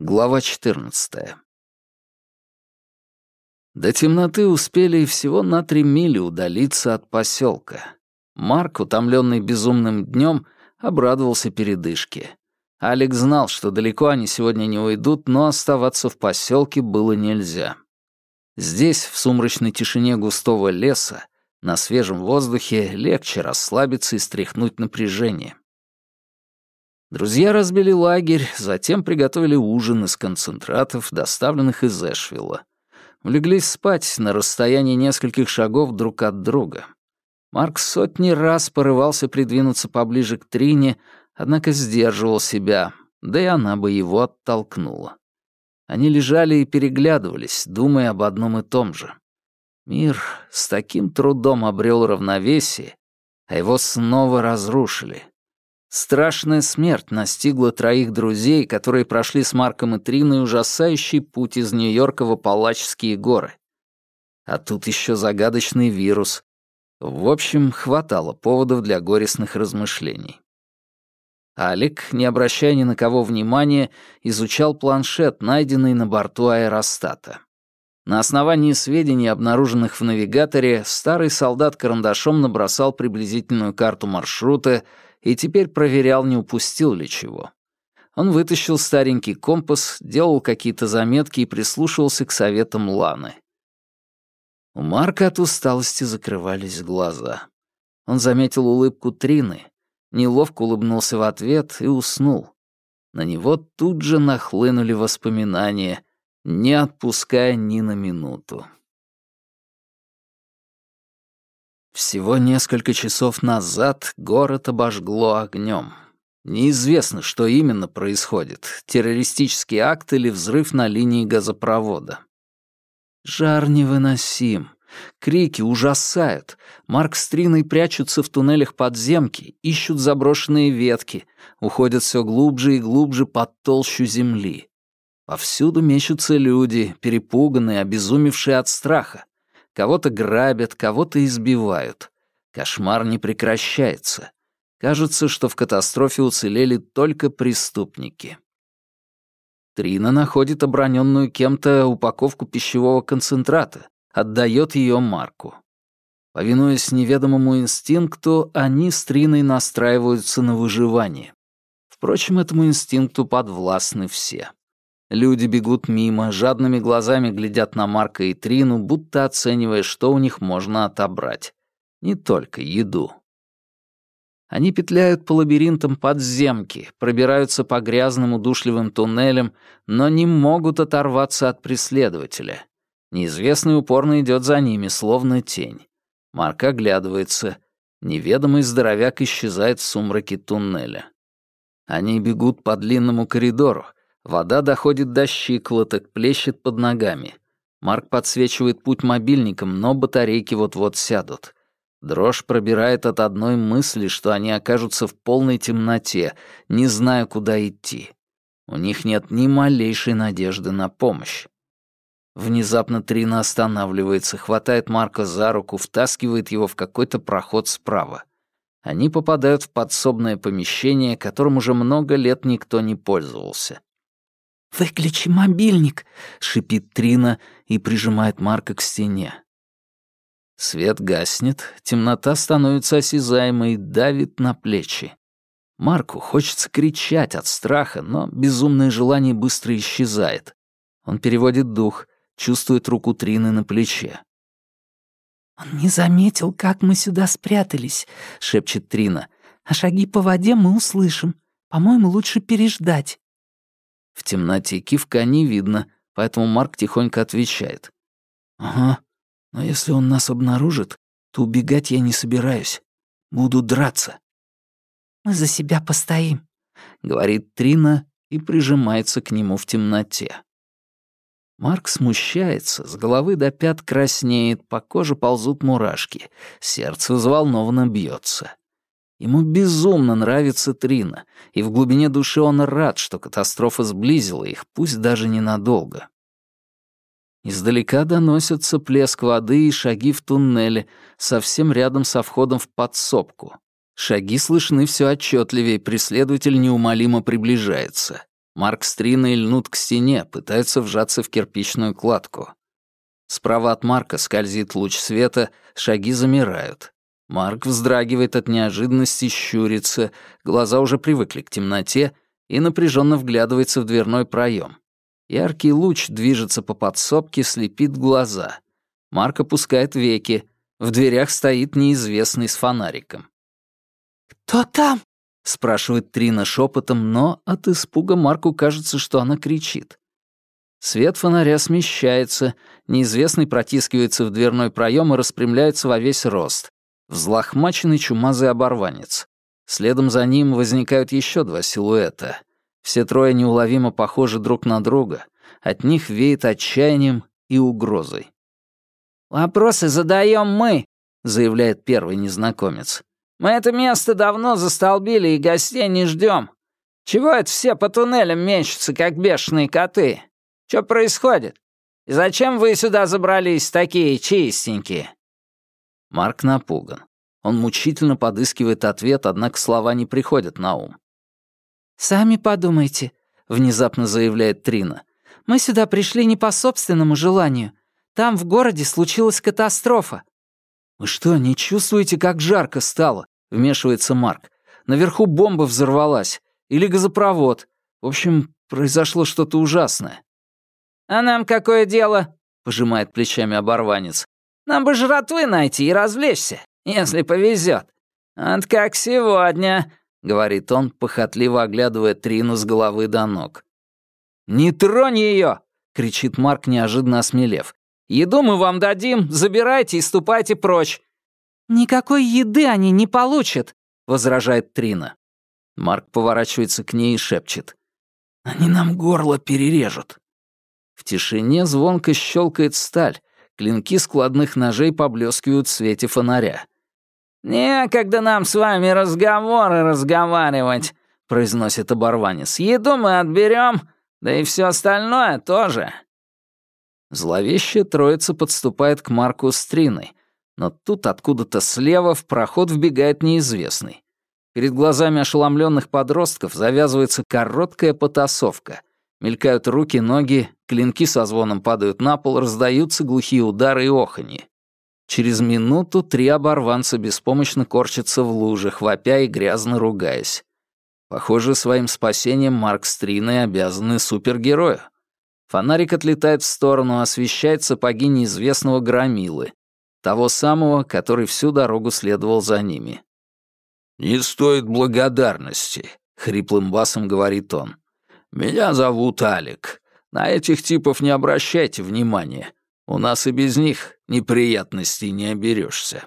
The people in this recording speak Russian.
Глава 14. До темноты успели всего на три мили удалиться от поселка. Марк, утомленный безумным днем, обрадовался передышке. Алекс знал, что далеко они сегодня не уйдут, но оставаться в поселке было нельзя. Здесь, в сумрачной тишине густого леса, на свежем воздухе, легче расслабиться и стряхнуть напряжение. Друзья разбили лагерь, затем приготовили ужин из концентратов, доставленных из Эшвилла. Улеглись спать на расстоянии нескольких шагов друг от друга. Марк сотни раз порывался придвинуться поближе к Трине, однако сдерживал себя, да и она бы его оттолкнула. Они лежали и переглядывались, думая об одном и том же. Мир с таким трудом обрел равновесие, а его снова разрушили. Страшная смерть настигла троих друзей, которые прошли с Марком и Триной ужасающий путь из Нью-Йорка в Апалачские горы. А тут еще загадочный вирус. В общем, хватало поводов для горестных размышлений. Алик, не обращая ни на кого внимания, изучал планшет, найденный на борту аэростата. На основании сведений, обнаруженных в навигаторе, старый солдат карандашом набросал приблизительную карту маршрута и теперь проверял, не упустил ли чего. Он вытащил старенький компас, делал какие-то заметки и прислушивался к советам Ланы. У Марка от усталости закрывались глаза. Он заметил улыбку Трины, неловко улыбнулся в ответ и уснул. На него тут же нахлынули воспоминания, не отпуская ни на минуту. Всего несколько часов назад город обожгло огнем. Неизвестно, что именно происходит — террористический акт или взрыв на линии газопровода. Жар невыносим. Крики ужасают. Марк с Триной прячутся в туннелях подземки, ищут заброшенные ветки, уходят все глубже и глубже под толщу земли. Повсюду мечутся люди, перепуганные, обезумевшие от страха. Кого-то грабят, кого-то избивают. Кошмар не прекращается. Кажется, что в катастрофе уцелели только преступники. Трина находит оброненную кем-то упаковку пищевого концентрата, отдает ее Марку. Повинуясь неведомому инстинкту, они с Триной настраиваются на выживание. Впрочем, этому инстинкту подвластны все. Люди бегут мимо, жадными глазами глядят на Марка и Трину, будто оценивая, что у них можно отобрать. Не только еду. Они петляют по лабиринтам подземки, пробираются по грязным удушливым туннелям, но не могут оторваться от преследователя. Неизвестный упорно идет за ними, словно тень. Марк оглядывается. Неведомый здоровяк исчезает в сумраке туннеля. Они бегут по длинному коридору, Вода доходит до щиколоток, плещет под ногами. Марк подсвечивает путь мобильником, но батарейки вот-вот сядут. Дрожь пробирает от одной мысли, что они окажутся в полной темноте, не зная, куда идти. У них нет ни малейшей надежды на помощь. Внезапно Трина останавливается, хватает Марка за руку, втаскивает его в какой-то проход справа. Они попадают в подсобное помещение, которым уже много лет никто не пользовался. «Выключи мобильник!» — шипит Трина и прижимает Марка к стене. Свет гаснет, темнота становится осязаемой и давит на плечи. Марку хочется кричать от страха, но безумное желание быстро исчезает. Он переводит дух, чувствует руку Трины на плече. «Он не заметил, как мы сюда спрятались», — шепчет Трина. «А шаги по воде мы услышим. По-моему, лучше переждать». В темноте кивка не видно, поэтому Марк тихонько отвечает. «Ага, но если он нас обнаружит, то убегать я не собираюсь. Буду драться». «Мы за себя постоим», — говорит Трина и прижимается к нему в темноте. Марк смущается, с головы до пят краснеет, по коже ползут мурашки, сердце взволнованно бьется. Ему безумно нравится Трина, и в глубине души он рад, что катастрофа сблизила их, пусть даже ненадолго. Издалека доносятся плеск воды и шаги в туннеле, совсем рядом со входом в подсобку. Шаги слышны все отчетливее, преследователь неумолимо приближается. Марк с Триной льнут к стене, пытаются вжаться в кирпичную кладку. Справа от Марка скользит луч света, шаги замирают. Марк вздрагивает от неожиданности, щурится, глаза уже привыкли к темноте и напряженно вглядывается в дверной проем. Яркий луч движется по подсобке, слепит глаза. Марк опускает веки. В дверях стоит неизвестный с фонариком. «Кто там?» — спрашивает Трина шепотом, но от испуга Марку кажется, что она кричит. Свет фонаря смещается, неизвестный протискивается в дверной проем и распрямляется во весь рост. Взлохмаченный чумазый оборванец. Следом за ним возникают еще два силуэта. Все трое неуловимо похожи друг на друга. От них веет отчаянием и угрозой. «Вопросы задаем мы», — заявляет первый незнакомец. «Мы это место давно застолбили и гостей не ждем. Чего это все по туннелям мечутся, как бешеные коты? Что происходит? И зачем вы сюда забрались такие чистенькие?» Марк напуган. Он мучительно подыскивает ответ, однако слова не приходят на ум. «Сами подумайте», — внезапно заявляет Трина. «Мы сюда пришли не по собственному желанию. Там, в городе, случилась катастрофа». «Вы что, не чувствуете, как жарко стало?» — вмешивается Марк. «Наверху бомба взорвалась. Или газопровод. В общем, произошло что-то ужасное». «А нам какое дело?» — пожимает плечами оборванец. «Нам бы жратвы найти и развлечься, если повезет. Вот как сегодня», — говорит он, похотливо оглядывая Трину с головы до ног. «Не тронь ее!» — кричит Марк, неожиданно осмелев. «Еду мы вам дадим, забирайте и ступайте прочь». «Никакой еды они не получат», — возражает Трина. Марк поворачивается к ней и шепчет. «Они нам горло перережут». В тишине звонко щелкает сталь, клинки складных ножей поблескивают в свете фонаря. «Некогда нам с вами разговоры разговаривать», — произносит оборванец. «Еду мы отберем, да и все остальное тоже». Зловещая троица подступает к Марку с но тут откуда-то слева в проход вбегает неизвестный. Перед глазами ошеломленных подростков завязывается короткая потасовка. Мелькают руки, ноги, клинки со звоном падают на пол, раздаются глухие удары и оханье. Через минуту три оборванца беспомощно корчатся в лужах, вопя и грязно ругаясь. Похоже, своим спасением Марк с обязаны супергерою. Фонарик отлетает в сторону, освещает сапоги неизвестного громилы, того самого, который всю дорогу следовал за ними. «Не стоит благодарности», — хриплым басом говорит он. «Меня зовут Алик. На этих типов не обращайте внимания. У нас и без них неприятностей не оберешься.